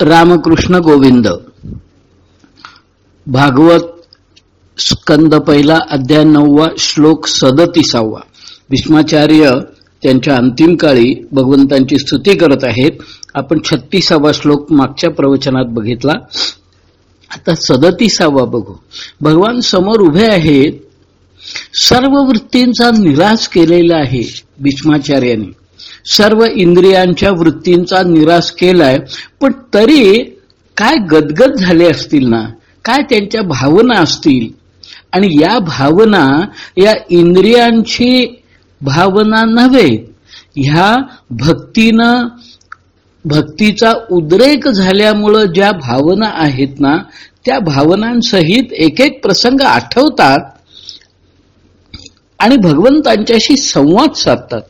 रामकृष्ण गोविंद. भागवत स्कंद पहिला अध्याय नववा श्लोक सदतीसावा. भीष्माचार्य त्यांच्या अंतिम काळी भगवंतांची स्तुती करत आहेत. आपण छत्तीसावा श्लोक मागच्या प्रवचनात बघितला. आता सदतीसावा बघू. भगवान समोर उभे आहेत. सर्व वृत्तींचा निराश केलेला आहे भीष्माचार्याने. सर्व इंद्रियांच्या वृत्तींचा निराश केलाय पण तरी काय गदगद झाले असतील ना? काय त्यांच्या भावना असतील? आणि या भावना या इंद्रियांची भावना नव्हे ह्या भक्तीनं भक्तीचा उद्रेक झाल्यामुळं ज्या भावना आहेत ना त्या भावनांसहित एक एक प्रसंग आठवतात आणि भगवंतांच्याशी संवाद साधतात.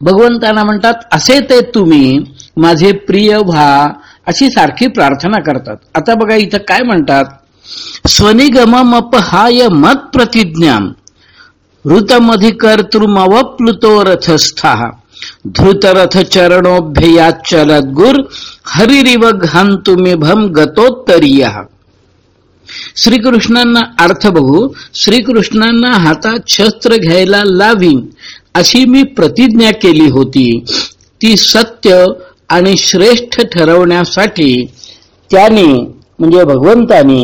भगवंतांना म्हणतात असे ते तुम्ही माझे प्रिय व्हा अशी सारखी प्रार्थना करतात. आता बघा इथं काय म्हणतात? स्वनिगममपहाय मत प्रतिज्ञा ऋतमधिकर्तृमवप्लुतो रथस्था धृतरथ चरणोभ्ययाचलद गुर हरिरिव घांतुमिभम गतोत्तरीय। श्रीकृष्णांना अर्थ बघू. श्रीकृष्णांना हातात शस्त्र घ्यायला लावीन. अशी मी प्रतिज्ञा केली होती ती सत्य आणि श्रेष्ठ ठरवण्यासाठी त्याने म्हणजे भगवंताने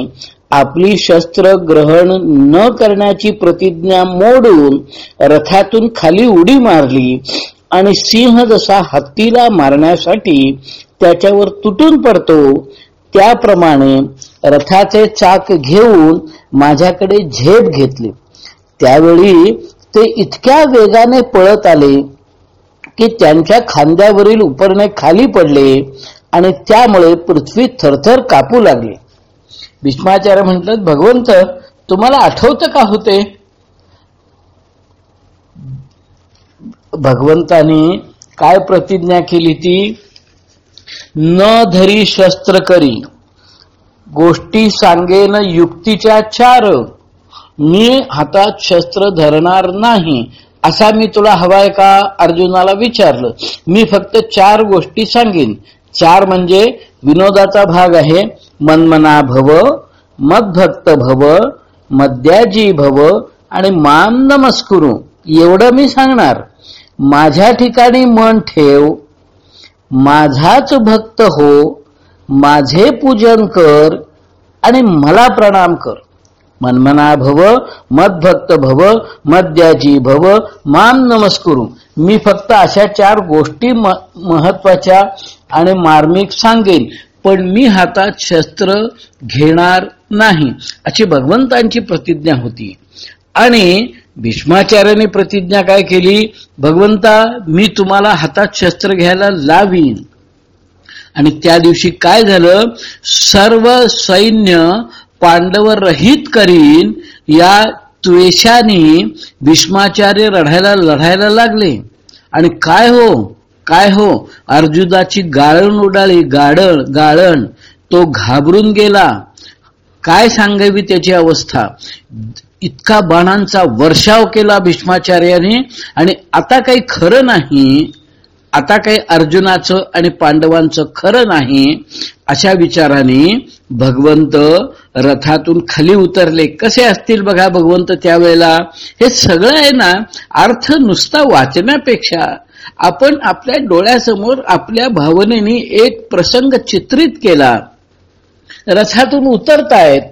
आपली शस्त्र ग्रहण न करण्याची प्रतिज्ञा मोडून रथातून खाली उडी मारली आणि सिंह जसा हत्तीला मारण्यासाठी त्याच्यावर तुटून पडतो त्याप्रमाणे रथाचे चाक घेऊन माझ्याकडे झेप घेतली. त्यावेळी ते इतक्या वेगाने पळत आले की त्यांच्या खांद्यावरील उपरणे खाली पडले आणि त्यामुळे पृथ्वी थरथर कापू लागली. भीष्माचार्य म्हणतात भगवंत तुम्हाला आठवतं का होते? भगवंतानी काय प्रतिज्ञा केली ती? न धरी शस्त्र करी गोष्टी सांगेन युक्तीच्या चार मी हातात शस्त्र धरणार नाही असा मी तुला हवाय का? अर्जुनाला विचारलं. मी फक्त चार गोष्टी सांगेन. चार म्हणजे विनोदाचा भाग आहे मनमना भव मदभक्त भव मद्याजी भव आणि मान नमस्कुरू. एवढं मी सांगणार. माझ्या ठिकाणी मन ठेव. माझाच भक्त हो. माझे पूजन कर आणि मला प्रणाम कर. मनमना भव मदभक्त भव मद्याजी भव मान नमस्कुरू. मी फक्त अशा चार गोष्टी महत्त्वाच्या आणि मार्मिक सांगेन पण मी हातात शस्त्र घेणार नाही अशी भगवंतांची प्रतिज्ञा होती. आणि भीष्माचार्याने प्रतिज्ञा काय केली? भगवंता मी तुम्हाला हातात शस्त्र घ्यायला लावीन. आणि त्या दिवशी काय झालं? सर्व सैन्य पांडव रहित करीन या त्वेषाने भीष्माचार्य लढायला लढायला लागले. आणि काय हो? काय हो? अर्जुनाची गाळण उडाली. गाळण गाळण. तो घाबरून गेला. काय सांगावी त्याची अवस्था? इतका बाणांचा वर्षाव केला भीष्माचार्याने. आणि आता काही खरं नाही. आता काही अर्जुनाचं आणि पांडवांचं खरं नाही. अशा विचाराने भगवंत रथातून खाली उतरले. कसे असतील बघा भगवंत त्यावेळेला? हे सगळं आहे ना अर्थ नुसता वाचण्यापेक्षा. आपण आपल्या डोळ्यासमोर आपल्या भावनेने एक प्रसंग चित्रित केला. रथातून उतरतायत.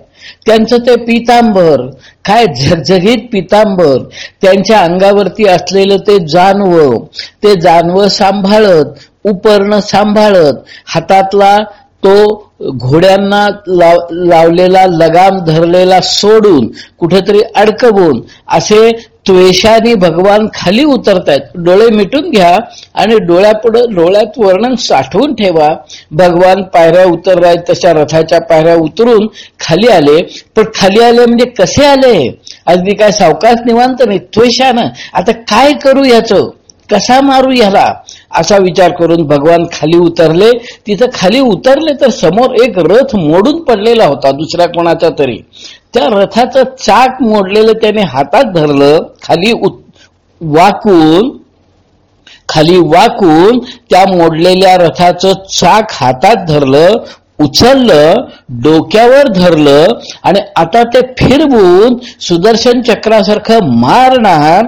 त्यांचं ते पितांबर काय झगझगीत पितांबर. त्यांच्या अंगावरती असलेलं ते जानव ते जानव सांभाळत उपर्ण सांभाळत. हातातला तो घोड्यांना लावलेला लगाम धरलेला सोडून कुठेतरी अडकवून असे त्वेषाने भगवान खाली उतरतायत. डोळे मिटून घ्या आणि डोळ्यापुढे डोळ्यात वर्णन साठवून ठेवा. भगवान पायऱ्या उतरतायत तशा रथाच्या पायऱ्या उतरून खाली आले. पण खाली आले म्हणजे कसे आले? अगदी काय सावकाश निवांत नाही त्वेषानं. आता काय करू याचं? कसा मारू याला? असा विचार करून भगवान खाली उतरले. तिथं खाली उतरले तर समोर एक रथ मोडून पडलेला होता दुसऱ्या कोणाचा तरी. त्या रथाचं चाक मोडलेलं त्याने हातात धरलं खाली वाकून खाली वाकून त्या मोडलेल्या रथाचं चाक हातात धरलं उचललं डोक्यावर धरलं आणि आता ते फिरवून सुदर्शन चक्रासारखं मारणार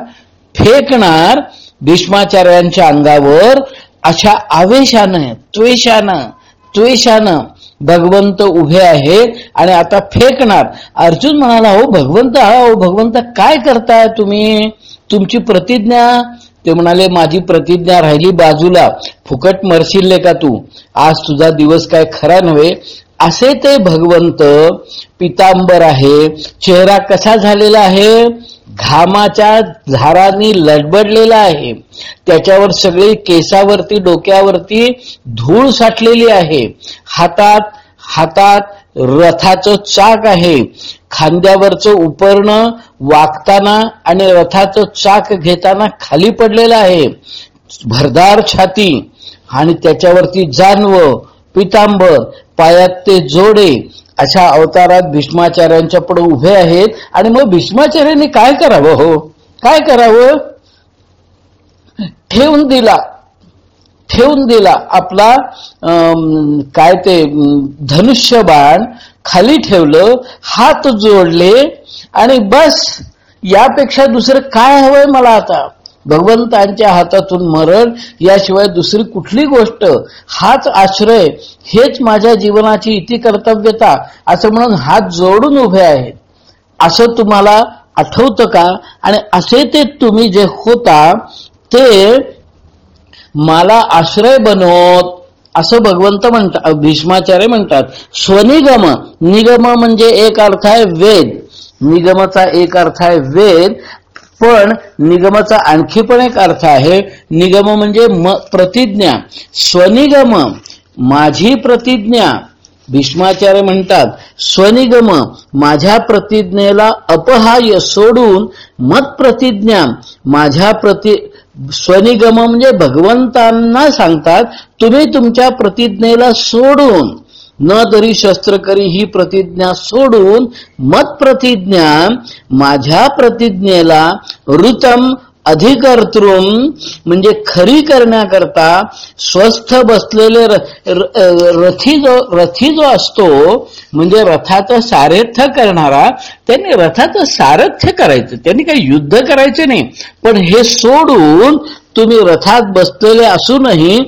फेकणार भीष्माचार्यांच्या अंगावर अशा आवेशानं त्वेषानं त्वेषानं भगवंत उभे आहेत आणि आता फेकणार. अर्जुन म्हणाला हो भगवंत हो भगवंत काय करताय तुम्ही? तुमची प्रतिज्ञा? ते म्हणाले माझी प्रतिज्ञा राहिली बाजूला. फुकट मरशिल्ले का तू? आज तुझा दिवस काय खरा नव्हे. असे ते भगवंत पितांबर आहे. चेहरा कसा झालेला आहे? घामाच्या झारांनी लडबडलेला आहे. त्याच्यावर सगळी केसावरती डोक्यावरती धूळ साठलेली आहे. हातात हातात रथाचं चाक आहे. खांद्यावरचं उपरणं वागताना आणि रथाचं चाक घेताना खाली पडलेलं आहे. भरदार छाती आणि त्याच्यावरती जानव पितांबर पायात ते जोडे अशा अवतारात भीष्माचार्यांच्या पुढे उभे आहेत. आणि मग भीष्माचार्यांनी काय करावं हो? काय करावं? ठेवून दिला. ठेवून दिला आपला काय ते धनुष्य बाण खाली ठेवलं हात जोडले आणि बस यापेक्षा दुसरं काय हवंय मला आता? भगवंतांच्या हातातून मरण याशिवाय दुसरी कुठली गोष्ट हाच आश्रय हेच माझ्या जीवनाची इति कर्तव्यता असं म्हणून हात जोडून उभे आहेत. असं तुम्हाला आठवतं का? आणि असे ते तुम्ही जे होता ते मला आश्रय बनवत असं भगवंत म्हणतात भीष्माचार्य म्हणतात. स्वनिगम निगम म्हणजे एक अर्थ आहे वेद. निगमचा एक अर्थ आहे वेद. पण निगमाचा आणखी पण एक अर्थ आहे निगम म्हणजे म प्रतिज्ञा. स्वनिगम माझी प्रतिज्ञा. भीष्माचार्य म्हणतात स्वनिगम माझ्या प्रतिज्ञेला अपहाय सोडून मत प्रतिज्ञा. माझ्या प्रति स्वनिगम म्हणजे भगवंतांना सांगतात तुम्ही तुमच्या प्रतिज्ञेला सोडून. न तरी शस्त्रकरी ही प्रतिज्ञा सोडून मत प्रतिज्ञा माझ्या प्रतिज्ञेला ऋतम अधिकर्तृम म्हणजे खरी करण्याकरता स्वस्थ बसलेले रथी जो रथी जो असतो म्हणजे रथाचं सारथ्य करणारा त्यांनी रथाचं सारथ्य करायचं. त्यांनी काही युद्ध करायचे नाही. पण हे सोडून तुम्ही रथात बसलेले असूनही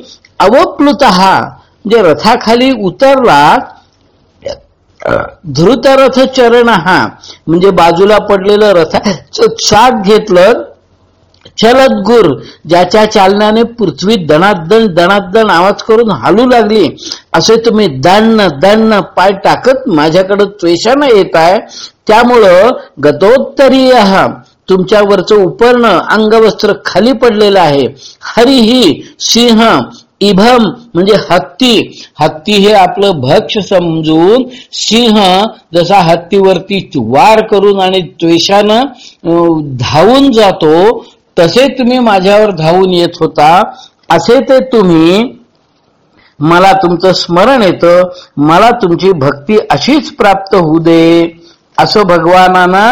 अवप्लुत म्हणजे रथाखाली उतरला धृतरथ चरण हा म्हणजे बाजूला पडलेलं रथाचं चाक घेतलं चलत गुर ज्याच्या चालनाने पृथ्वी दणादण दणादण आवाज करून हालू लागली. असे तुम्ही दण्ण दण्ण पाय टाकत माझ्याकडे त्वेषानं येत आहे त्यामुळं गतोत्तरीय तुमच्यावरचं उपर्ण अंगवस्त्र खाली पडलेलं आहे. हरिही सिंह इभम म्हणजे हत्ती. हत्ती हे आपलं भक्ष समजून सिंह जसा हत्तीवरती वार करून आणि त्वेषानं धावून जातो तसे तुम्ही माझ्यावर धावून येत होता. असे ते तुम्ही मला तुमचं स्मरण येतं मला तुमची भक्ती अशीच प्राप्त होऊ दे असं भगवानांना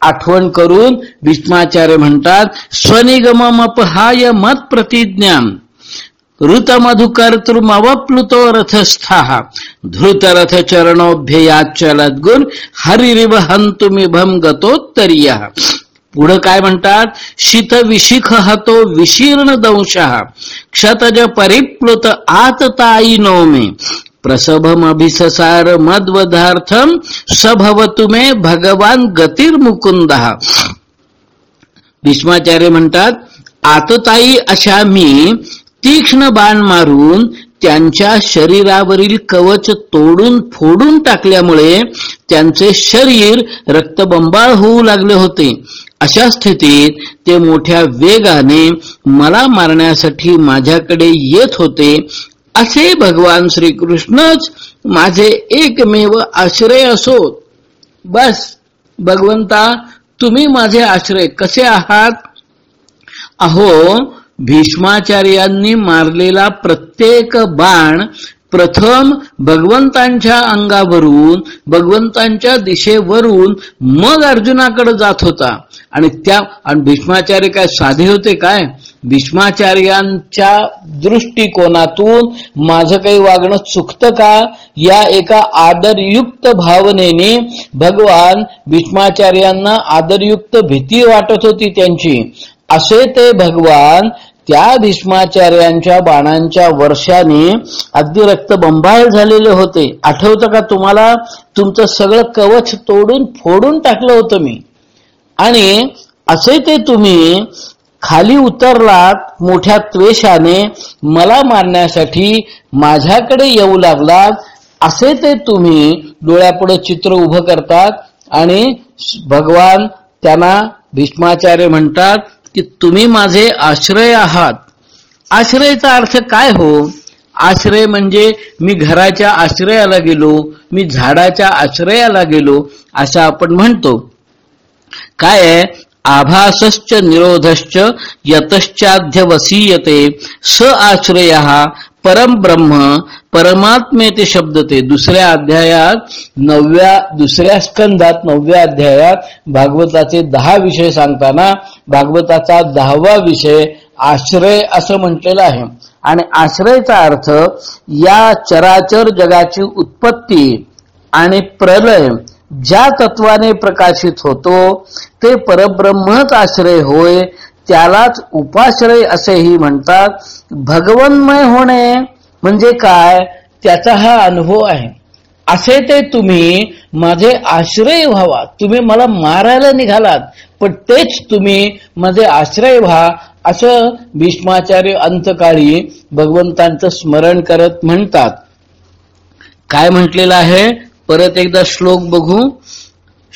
आठवण करून भीष्माचार्य म्हणतात स्वनिगमपहाय मत प्रतिज्ञान ऋतमधुकर्तृमवप्लुतो रथस्था धृतरथ चरणोभ्ययाचलद गुण हरिरिव हंतुमिभम गतोत्तरीय। पुढं काय म्हणतात? शीत विशिख हतो विशीर्ण दंश क्षतज परिप्लुत आतताई नोमे। प्रसभमभिससार मद्वधार्थम सभवतु मे भगवान गतिर्मुकुंद भीष्माचार्य म्हणतात आतताई अशा मी तीक्ष्ण बाण मारून त्यांच्या शरीरावरील कवच तोडून फोडून टाकल्यामुळे त्यांचे शरीर रक्तबंबाळ होऊ लागले होते. अशा स्थितीत ते मोठ्या वेगाने मला मारण्यासाठी माझ्याकडे येत होते. असे भगवान श्रीकृष्णच माझे एकमेव आश्रय असोत. बस भगवंता तुम्ही माझे आश्रय कसे आहात? अहो भीष्माचार्यांनी मारलेला प्रत्येक बाण प्रथम भगवंतांच्या अंगावरून भगवंतांच्या दिशेवरून मग अर्जुनाकडे जात होता. आणि त्या आणि भीष्माचार्य काय साधे होते काय? भीष्माचार्यांच्या दृष्टिकोनातून माझं काही वागणं चुकतं का? या एका आदरयुक्त भावनेने भगवान भीष्माचार्यांना आदरयुक्त भीती वाटत होती त्यांची. असे ते भगवान त्या भीष्माचार्यांच्या बाणांच्या वर्षाने अगदी रक्त बंभाळ झालेले होते. आठवतं का तुम्हाला? तुमचं सगळं कवच तोडून फोडून टाकलं होतं मी. आणि असे ते तुम्ही खाली उतरलात मोठ्या त्वेषाने मला मारण्यासाठी माझ्याकडे येऊ लागलात. असे ते तुम्ही डोळ्यापुढे चित्र उभं करतात आणि भगवान त्यांना भीष्माचार्य म्हणतात की तुम्ही माझे आश्रय आहात. आश्रयचा अर्थ काय हो? आश्रय म्हणजे मी घराच्या आश्रयाला गेलो मी झाडाच्या आश्रयाला गेलो असं आपण म्हणतो. काय आहे? आभासश्च निरोधश्च यतश्चाध्यवसीयते स आश्रय परम ब्रह्म परमात्मे ते शब्द ते. दुसऱ्या अध्यायात नवव्या दुसऱ्या स्कंदात नवव्या अध्यायात भागवताचे दहा विषय सांगताना भागवताचा दहावा विषय आश्रय असं म्हटलेलं आहे. आणि आश्रयचा अर्थ या चराचर जगाची उत्पत्ती आणि प्रलय ज्या तत्वाने प्रकाशित होतो ते परब्रह्मच आश्रय होय त्यालाच उपाश्रय असेही म्हणतात. भगवन्मय होणे म्हणजे काय? त्याचा हा अनुभव आहे. असे ते तुम्ही माझे आश्रय व्हावा. तुम्ही मला मारायला निघालात पण तेच तुम्ही माझे आश्रय व्हा असं भीष्माचार्य अंतकाळी भगवंतांचं स्मरण करत म्हणतात. काय म्हटलेलं आहे? परत एकदा श्लोक बघू.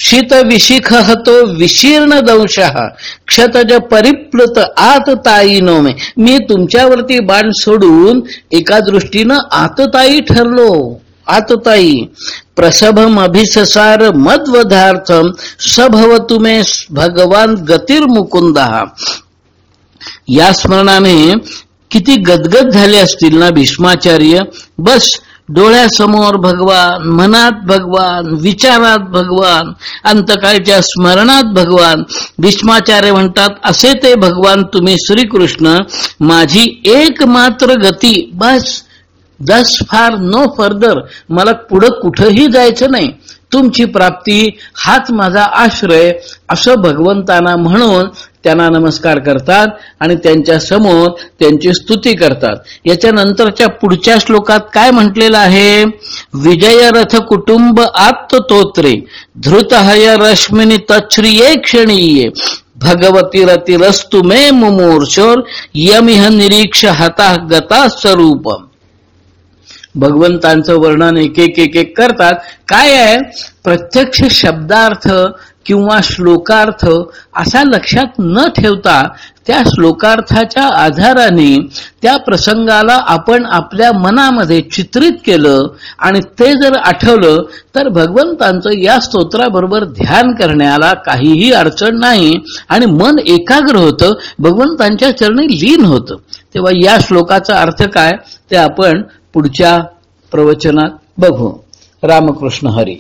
शीत विशिख तो विशीर्ण दंश क्षतज परिप्लुत आत ताई मे मी तुमच्यावरती बाण सोडून एका दृष्टीनं आतताई ठरलो. आतताई प्रसभम अभिससार मद्वधार्थम सभव तुमे भगवान गतिर्मुकुंद. या स्मरणाने किती गदगद झाले असतील ना भीष्माचार्य? बस डोळ्यासमोर भगवान मनात भगवान विचारात भगवान अंतकाळच्या स्मरणात भगवान. भीष्माचार्य म्हणतात असे ते भगवान तुम्ही श्रीकृष्ण माझी एकमात्र गती. बस दस फार नो फर्दर. मला पुढं कुठंही जायचं नाही. तुमची प्राप्ती हाच माझा आश्रय असं भगवंतांना म्हणून त्यांना नमस्कार करतात आणि त्यांच्यासमोर त्यांची स्तुती करतात. याच्या नंतरच्या पुढच्या श्लोकात काय म्हटलेलं आहे? विजयरथ कुटुंब आत्तोत्रे धृतहय रश्मिनी तच्छ्रिये क्षणीये भगवती रतिरस्तु मे मुमूर्षोर यमिह निरीक्ष हता गता स्वरूपम। भगवंतांचं वर्णन एक एक एक एक करतात. काय आहे? प्रत्यक्ष शब्दार्थ किंवा श्लोकार्थ असा लक्षात न ठेवता त्या श्लोकार्थाच्या आधाराने त्या प्रसंगाला आपण आपल्या मनामध्ये चित्रित केलं आणि ते जर आठवलं तर भगवंतांचं या स्तोत्राबरोबर ध्यान करण्याला काहीही अडचण नाही आणि मन एकाग्र होतं भगवंतांच्या चरणी लीन होतं. तेव्हा या श्लोकाचा अर्थ काय? ते आपण पुढच्या प्रवचनात बघू. रामकृष्ण हरी.